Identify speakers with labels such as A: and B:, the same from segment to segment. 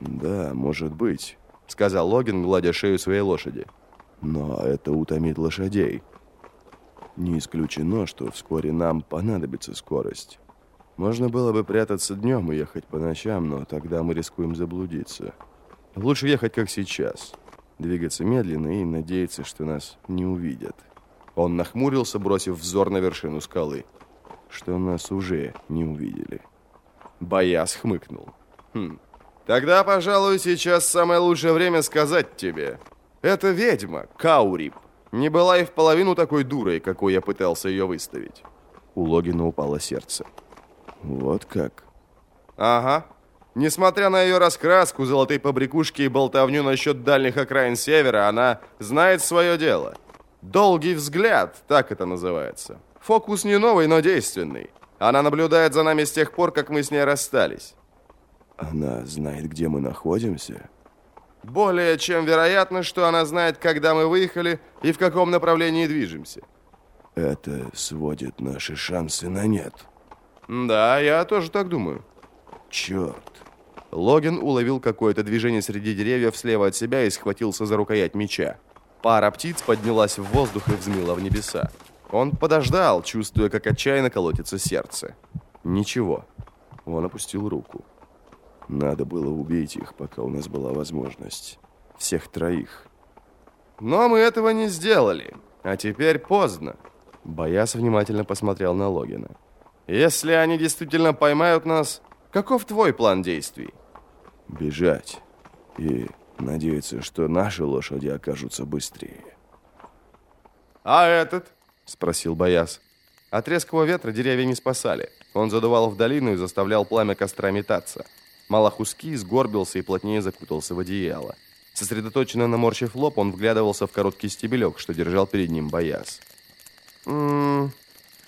A: Да, может быть, сказал Логин, гладя шею своей лошади. Но это утомит лошадей. Не исключено, что вскоре нам понадобится скорость. Можно было бы прятаться днем и ехать по ночам, но тогда мы рискуем заблудиться. Лучше ехать, как сейчас. Двигаться медленно и надеяться, что нас не увидят. Он нахмурился, бросив взор на вершину скалы. Что нас уже не увидели. Бояс хмыкнул. Хм. Тогда, пожалуй, сейчас самое лучшее время сказать тебе. Это ведьма, Каурип. Не была и в половину такой дурой, какой я пытался ее выставить. У Логина упало сердце. Вот как? Ага. Несмотря на ее раскраску, золотые побрякушки и болтовню насчет дальних окраин севера, она знает свое дело. Долгий взгляд, так это называется. Фокус не новый, но действенный. Она наблюдает за нами с тех пор, как мы с ней расстались. Она знает, где мы находимся? Более чем вероятно, что она знает, когда мы выехали и в каком направлении движемся. Это сводит наши шансы на нет. Да, я тоже так думаю. Черт. Логин уловил какое-то движение среди деревьев слева от себя и схватился за рукоять меча. Пара птиц поднялась в воздух и взмыла в небеса. Он подождал, чувствуя, как отчаянно колотится сердце. Ничего. Он опустил руку. Надо было убить их, пока у нас была возможность. Всех троих. Но мы этого не сделали. А теперь поздно. Бояс внимательно посмотрел на Логина. Если они действительно поймают нас, каков твой план действий? Бежать. И надеяться, что наши лошади окажутся быстрее. А этот? Спросил Бояс. От резкого ветра деревья не спасали. Он задувал в долину и заставлял пламя костра метаться. Малахуски сгорбился и плотнее закутался в одеяло. Сосредоточенно наморщив лоб, он вглядывался в короткий стебелек, что держал перед ним Бояс. «М -м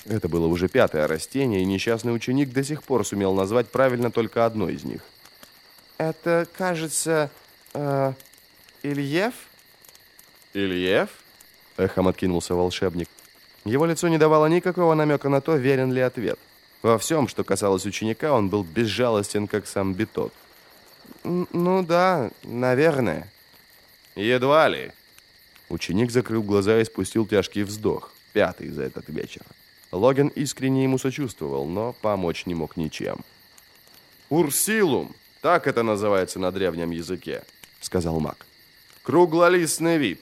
A: Это было уже пятое растение, и несчастный ученик до сих пор сумел назвать правильно только одно из них. «Это, кажется, э, Ильев?» «Ильев?» — эхом откинулся волшебник. Его лицо не давало никакого намека на то, верен ли ответ. Во всем, что касалось ученика, он был безжалостен, как сам Бетот. «Ну да, наверное». «Едва ли». Ученик закрыл глаза и спустил тяжкий вздох, пятый за этот вечер. Логин искренне ему сочувствовал, но помочь не мог ничем. «Урсилум, так это называется на древнем языке», — сказал маг. «Круглолистный вид».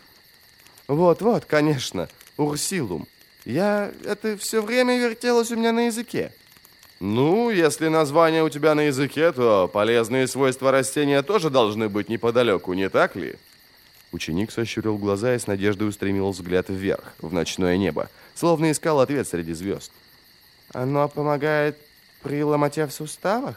A: «Вот-вот, конечно, урсилум. Я... это все время вертелось у меня на языке». Ну, если название у тебя на языке, то полезные свойства растения тоже должны быть неподалеку, не так ли? Ученик сощурил глаза и с надеждой устремил взгляд вверх, в ночное небо, словно искал ответ среди звезд. Оно помогает при ломоте в суставах?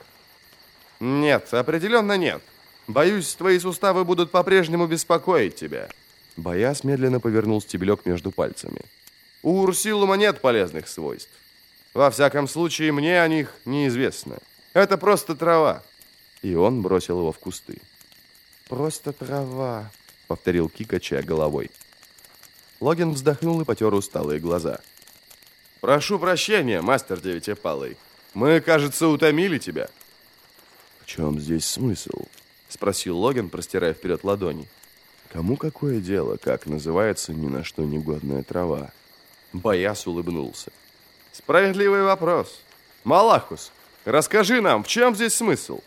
A: Нет, определенно нет. Боюсь, твои суставы будут по-прежнему беспокоить тебя. Бояс медленно повернул стебелек между пальцами. У урсилума нет полезных свойств. Во всяком случае, мне о них неизвестно. Это просто трава. И он бросил его в кусты. Просто трава, повторил Ки, качая головой. Логин вздохнул и потер усталые глаза. Прошу прощения, мастер Девятипалый. Мы, кажется, утомили тебя. В чем здесь смысл? Спросил Логин, простирая вперед ладони. Кому какое дело, как называется ни на что негодная трава? Бояс улыбнулся. Справедливый вопрос. Малахус, расскажи нам, в чем здесь смысл?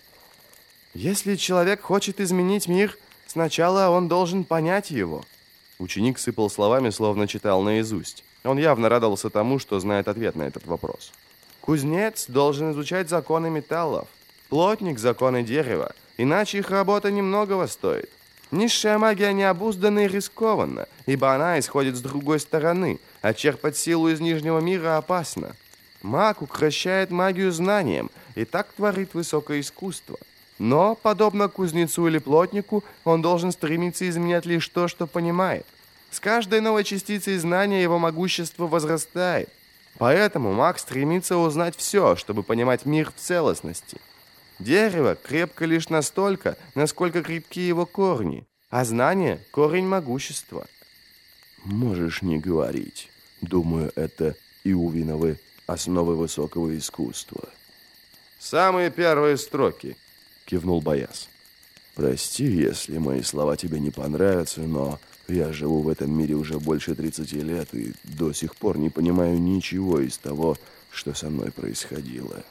A: Если человек хочет изменить мир, сначала он должен понять его. Ученик сыпал словами, словно читал наизусть. Он явно радовался тому, что знает ответ на этот вопрос. Кузнец должен изучать законы металлов, плотник – законы дерева, иначе их работа немногого стоит. Низшая магия необузданна и рискованна, ибо она исходит с другой стороны, а черпать силу из Нижнего мира опасно. Маг укращает магию знанием и так творит высокое искусство. Но, подобно кузнецу или плотнику, он должен стремиться изменять лишь то, что понимает. С каждой новой частицей знания его могущество возрастает. Поэтому маг стремится узнать все, чтобы понимать мир в целостности – Дерево крепко лишь настолько, насколько крепки его корни, а знание – корень могущества. Можешь не говорить. Думаю, это Иувиновы основы высокого искусства. Самые первые строки, кивнул Бояс. Прости, если мои слова тебе не понравятся, но я живу в этом мире уже больше 30 лет и до сих пор не понимаю ничего из того, что со мной происходило.